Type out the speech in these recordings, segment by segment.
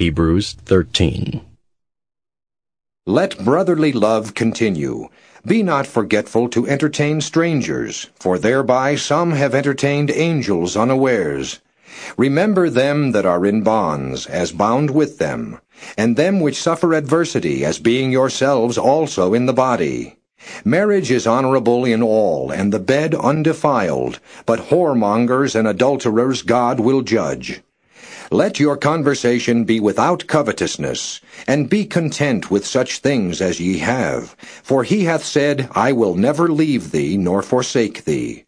Hebrews 13. Let brotherly love continue. Be not forgetful to entertain strangers, for thereby some have entertained angels unawares. Remember them that are in bonds, as bound with them, and them which suffer adversity, as being yourselves also in the body. Marriage is honorable in all, and the bed undefiled, but whoremongers and adulterers God will judge. Let your conversation be without covetousness, and be content with such things as ye have. For he hath said, I will never leave thee nor forsake thee.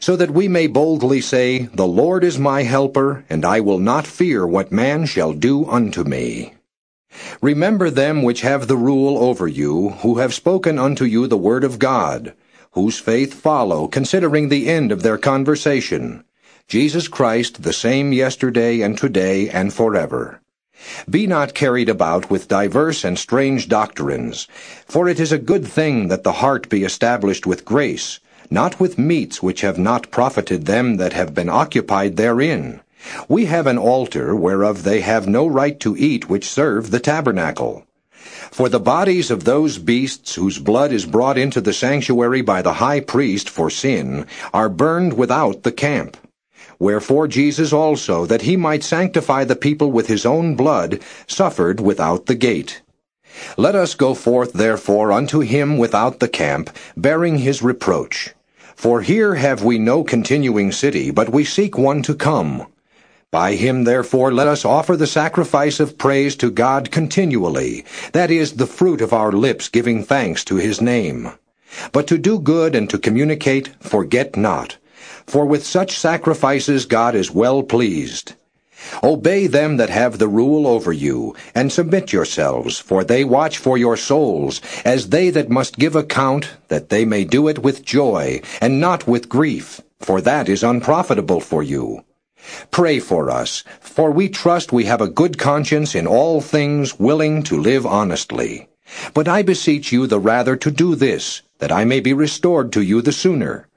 So that we may boldly say, The Lord is my helper, and I will not fear what man shall do unto me. Remember them which have the rule over you, who have spoken unto you the word of God, whose faith follow, considering the end of their conversation Jesus Christ the same yesterday and today and forever. Be not carried about with diverse and strange doctrines, for it is a good thing that the heart be established with grace, not with meats which have not profited them that have been occupied therein. We have an altar whereof they have no right to eat which serve the tabernacle. For the bodies of those beasts whose blood is brought into the sanctuary by the high priest for sin are burned without the camp. Wherefore Jesus also, that he might sanctify the people with his own blood, suffered without the gate. Let us go forth therefore unto him without the camp, bearing his reproach. For here have we no continuing city, but we seek one to come. By him therefore let us offer the sacrifice of praise to God continually, that is, the fruit of our lips giving thanks to his name. But to do good and to communicate, forget not for with such sacrifices God is well pleased. Obey them that have the rule over you, and submit yourselves, for they watch for your souls, as they that must give account, that they may do it with joy, and not with grief, for that is unprofitable for you. Pray for us, for we trust we have a good conscience in all things, willing to live honestly. But I beseech you the rather to do this, that I may be restored to you the sooner.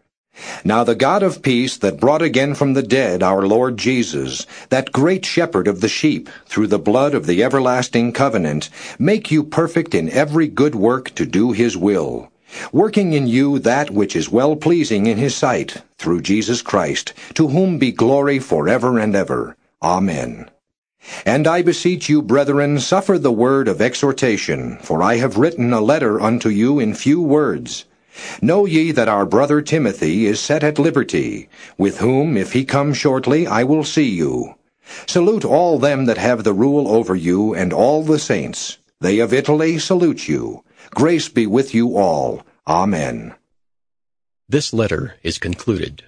Now the God of peace that brought again from the dead our Lord Jesus, that great shepherd of the sheep, through the blood of the everlasting covenant, make you perfect in every good work to do his will, working in you that which is well pleasing in his sight, through Jesus Christ, to whom be glory for ever and ever. Amen. And I beseech you, brethren, suffer the word of exhortation, for I have written a letter unto you in few words. Know ye that our brother Timothy is set at liberty, with whom, if he come shortly, I will see you. Salute all them that have the rule over you, and all the saints. They of Italy salute you. Grace be with you all. Amen. This letter is concluded.